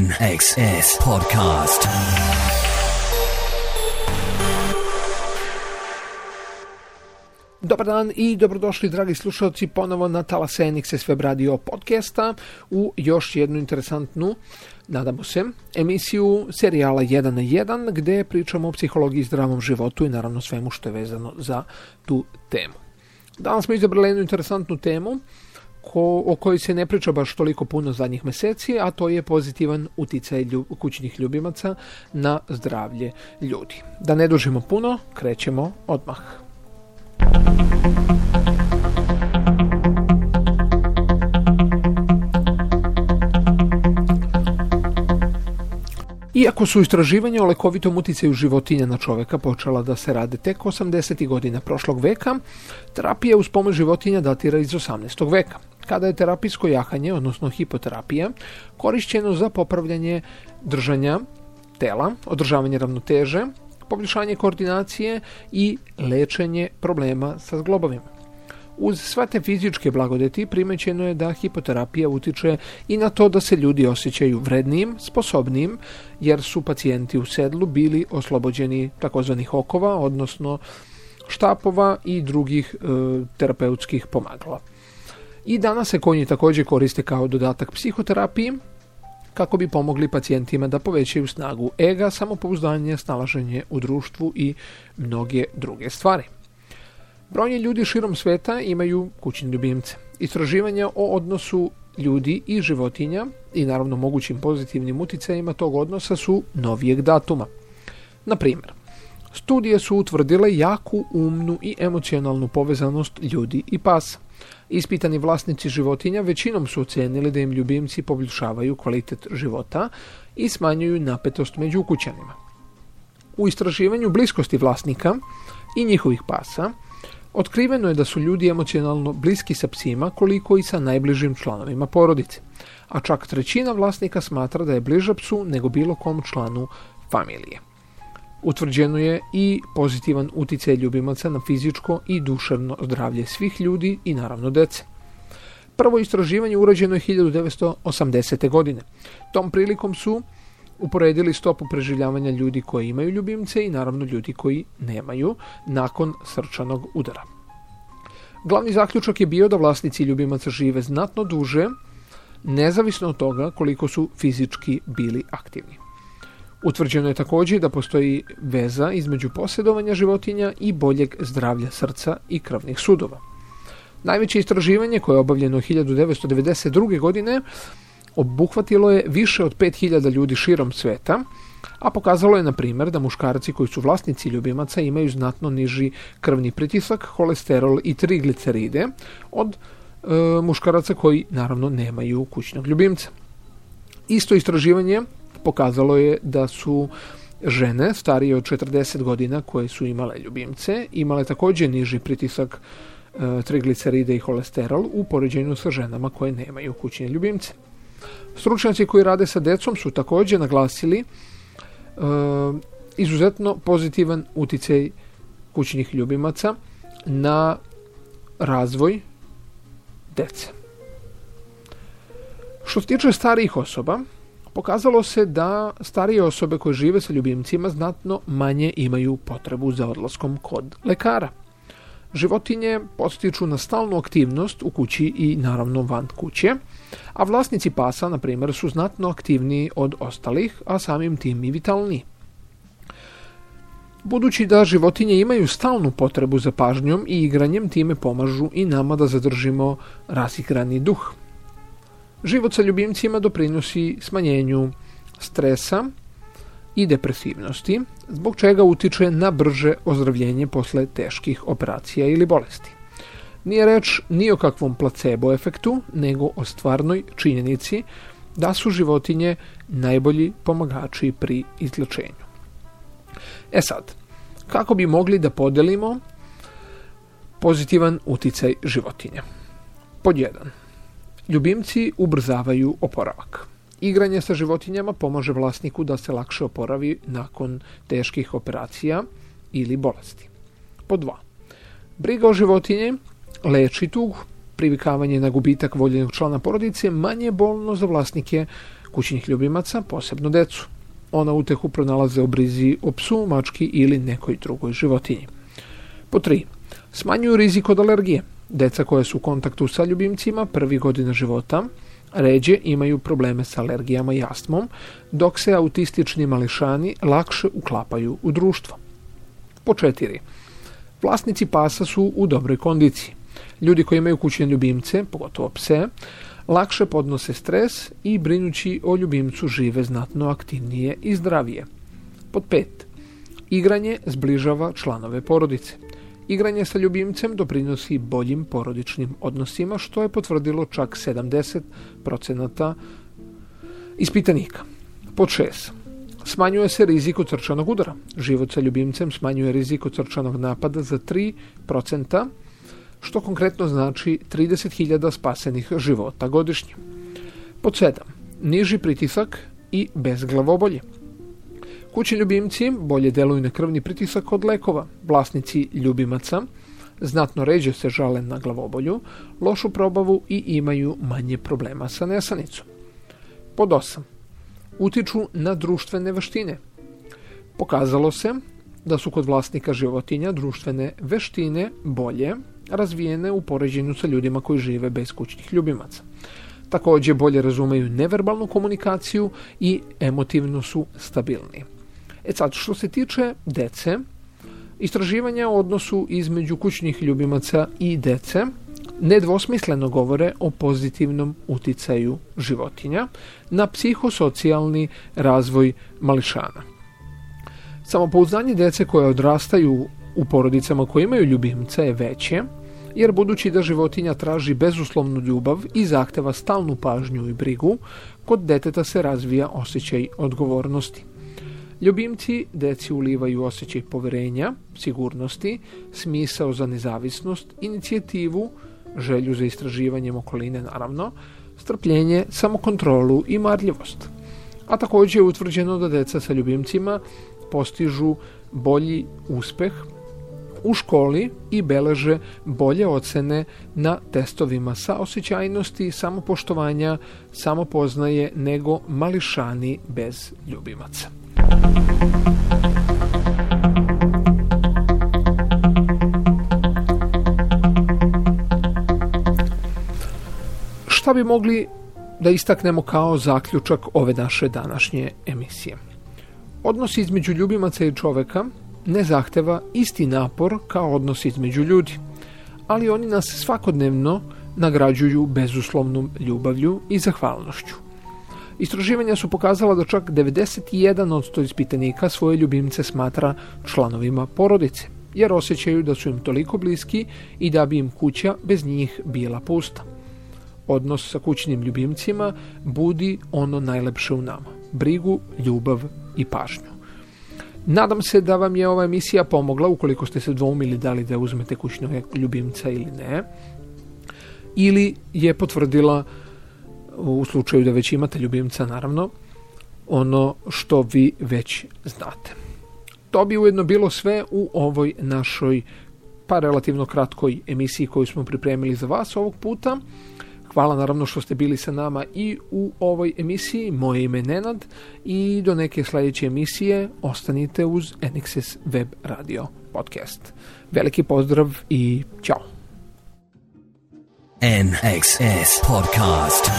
NXS Podcast. Dobar dan i dobrodošli dragi slušalci ponovo na Talasenix SV Radio podcasta u još jednu interesantnu, nadamo se, emisiju serijala 1 na 1 gdje pričamo o psihologiji zdravom životu i naravno svemu što je vezano za tu temu. Danas smo izabrali jednu interesantnu temu ko, o kojoj se ne priča baš toliko puno zadnjih mjeseci, a to je pozitivan utjecaj kućnih ljubimaca na zdravlje ljudi. Da ne dužimo puno, krećemo odmah. Iako su istraživanja o lekovitom utjecaju životinja na čovjeka počela da se rade tek 80. godina prošlog veka, terapija uz pomoć životinja datira iz 18. veka, kada je terapijsko jahanje, odnosno hipoterapija, korišćeno za popravljanje držanja tela, održavanje ravnoteže, poboljšanje koordinacije i lečenje problema sa zglobovima. Uz sve te fizičke blagodeti primećeno je da hipoterapija utiče i na to da se ljudi osjećaju vrednijim, sposobnijim, jer su pacijenti u sedlu bili oslobođeni takozvanih okova, odnosno štapova i drugih e, terapeutskih pomagala. I danas se konji također koriste kao dodatak psihoterapiji, kako bi pomogli pacijentima da povećaju snagu ega, samopouzdanje, snalaženje u društvu i mnoge druge stvari. Brojni ljudi širom sveta imaju kućne ljubimce. Istraživanja o odnosu ljudi i životinja i naravno mogućim pozitivnim utjecajima tog odnosa su novijeg datuma. Na primjer, studije su utvrdile jaku umnu i emocionalnu povezanost ljudi i pasa. Ispitani vlasnici životinja većinom su ocenili da im ljubimci poboljšavaju kvalitet života i smanjuju napetost među ukućanima. U istraživanju bliskosti vlasnika i njihovih pasa otkriveno je da su ljudi emocionalno bliski sa psima koliko i sa najbližim članovima porodice, a čak trećina vlasnika smatra da je bliža psu nego bilo kom članu familije. Utvrđeno je i pozitivan utjecaj ljubimaca na fizičko i duševno zdravlje svih ljudi i naravno dece. Prvo istraživanje urađeno je 1980. godine. Tom prilikom su uporedili stopu preživljavanja ljudi koji imaju ljubimce i naravno ljudi koji nemaju nakon srčanog udara. Glavni zaključak je bio da vlasnici ljubimaca žive znatno duže, nezavisno od toga koliko su fizički bili aktivni. Utvrđeno je također da postoji veza između posjedovanja životinja i boljeg zdravlja srca i krvnih sudova. Najveće istraživanje koje je obavljeno 1992. godine obuhvatilo je više od 5000 ljudi širom sveta, a pokazalo je na primjer da muškarci koji su vlasnici ljubimaca imaju znatno niži krvni pritisak, holesterol i trigliceride od e, muškaraca koji naravno nemaju kućnog ljubimca. Isto istraživanje pokazalo je da su žene starije od 40 godina koje su imale ljubimce imale također niži pritisak e, trigliceride i holesterol u poređenju sa ženama koje nemaju kućne ljubimce. Stručnjaci koji rade sa decom su također naglasili e, izuzetno pozitivan utjecaj kućnih ljubimaca na razvoj dece. Što se tiče starijih osoba, pokazalo se da starije osobe koje žive sa ljubimcima znatno manje imaju potrebu za odlaskom kod lekara. Životinje postiču na stalnu aktivnost u kući i naravno van kuće, a vlasnici pasa, na primjer, su znatno aktivniji od ostalih, a samim tim i vitalniji. Budući da životinje imaju stalnu potrebu za pažnjom i igranjem, time pomažu i nama da zadržimo rasigrani duh. Život sa ljubimcima doprinosi smanjenju stresa i depresivnosti, zbog čega utiče na brže ozdravljenje posle teških operacija ili bolesti. Nije reč ni o kakvom placebo efektu, nego o stvarnoj činjenici da su životinje najbolji pomagači pri izlječenju. E sad, kako bi mogli da podelimo pozitivan uticaj životinja? Pod jedan. Ljubimci ubrzavaju oporavak. Igranje sa životinjama pomaže vlasniku da se lakše oporavi nakon teških operacija ili bolesti. Pod dva. Briga o životinje leči tugu. Privikavanje na gubitak voljenog člana porodice manje bolno za vlasnike kućnih ljubimaca, posebno decu. Ona utehu pronalaze u brizi o psu, mački ili nekoj drugoj životinji. Po tri, smanjuju rizik od alergije. Deca koja su u kontaktu sa ljubimcima prvi godina života ređe imaju probleme sa alergijama i astmom, dok se autistični mališani lakše uklapaju u društvo. Po četiri, vlasnici pasa su u dobroj kondiciji. Ljudi koji imaju kućne ljubimce, pogotovo pse, lakše podnose stres i brinući o ljubimcu žive znatno aktivnije i zdravije. Pod pet, igranje zbližava članove porodice. Igranje sa ljubimcem doprinosi boljim porodičnim odnosima, što je potvrdilo čak 70% ispitanika. Pod šest, Smanjuje se rizik od srčanog udara. Život sa ljubimcem smanjuje rizik od srčanog napada za 3%, što konkretno znači 30.000 spasenih života godišnje. Pod 7. Niži pritisak i bez glavobolje. Kućni ljubimci bolje deluju na krvni pritisak od lekova. Vlasnici ljubimaca znatno ređe se žale na glavobolju, lošu probavu i imaju manje problema sa nesanicom. Pod 8. Utiču na društvene veštine. Pokazalo se da su kod vlasnika životinja društvene veštine bolje razvijene u poređenju sa ljudima koji žive bez kućnih ljubimaca. Također bolje razumeju neverbalnu komunikaciju i emotivno su stabilni. E sad, što se tiče dece, istraživanja o odnosu između kućnih ljubimaca i dece nedvosmisleno govore o pozitivnom uticaju životinja na psihosocijalni razvoj mališana. Samopouzdanje dece koje odrastaju u porodicama koje imaju ljubimca je veće, jer budući da životinja traži bezuslovnu ljubav i zahteva stalnu pažnju i brigu, kod deteta se razvija osjećaj odgovornosti. Ljubimci deci ulivaju osjećaj poverenja, sigurnosti, smisao za nezavisnost, inicijativu, želju za istraživanjem okoline naravno, strpljenje, samokontrolu i marljivost. A također je utvrđeno da deca sa ljubimcima postižu bolji uspeh u školi i beleže bolje ocene na testovima sa osjećajnosti, samopoštovanja, samopoznaje nego mališani bez ljubimaca. Šta bi mogli da istaknemo kao zaključak ove naše današnje emisije? Odnos između ljubimaca i čoveka ne zahteva isti napor kao odnos između ljudi, ali oni nas svakodnevno nagrađuju bezuslovnom ljubavlju i zahvalnošću. Istraživanja su pokazala da čak 91 od ispitanika svoje ljubimce smatra članovima porodice, jer osjećaju da su im toliko bliski i da bi im kuća bez njih bila pusta. Odnos sa kućnim ljubimcima budi ono najlepše u nama. Brigu, ljubav i pažnju. Nadam se da vam je ova emisija pomogla ukoliko ste se dvoumili da li da uzmete kućnog ljubimca ili ne. Ili je potvrdila u slučaju da već imate ljubimca naravno ono što vi već znate. To bi ujedno bilo sve u ovoj našoj pa relativno kratkoj emisiji koju smo pripremili za vas ovog puta. Hvala naravno što ste bili sa nama i u ovoj emisiji. Moje ime je Nenad i do neke sljedeće emisije ostanite uz NXS Web Radio podcast. Veliki pozdrav i čao. NXS Podcast.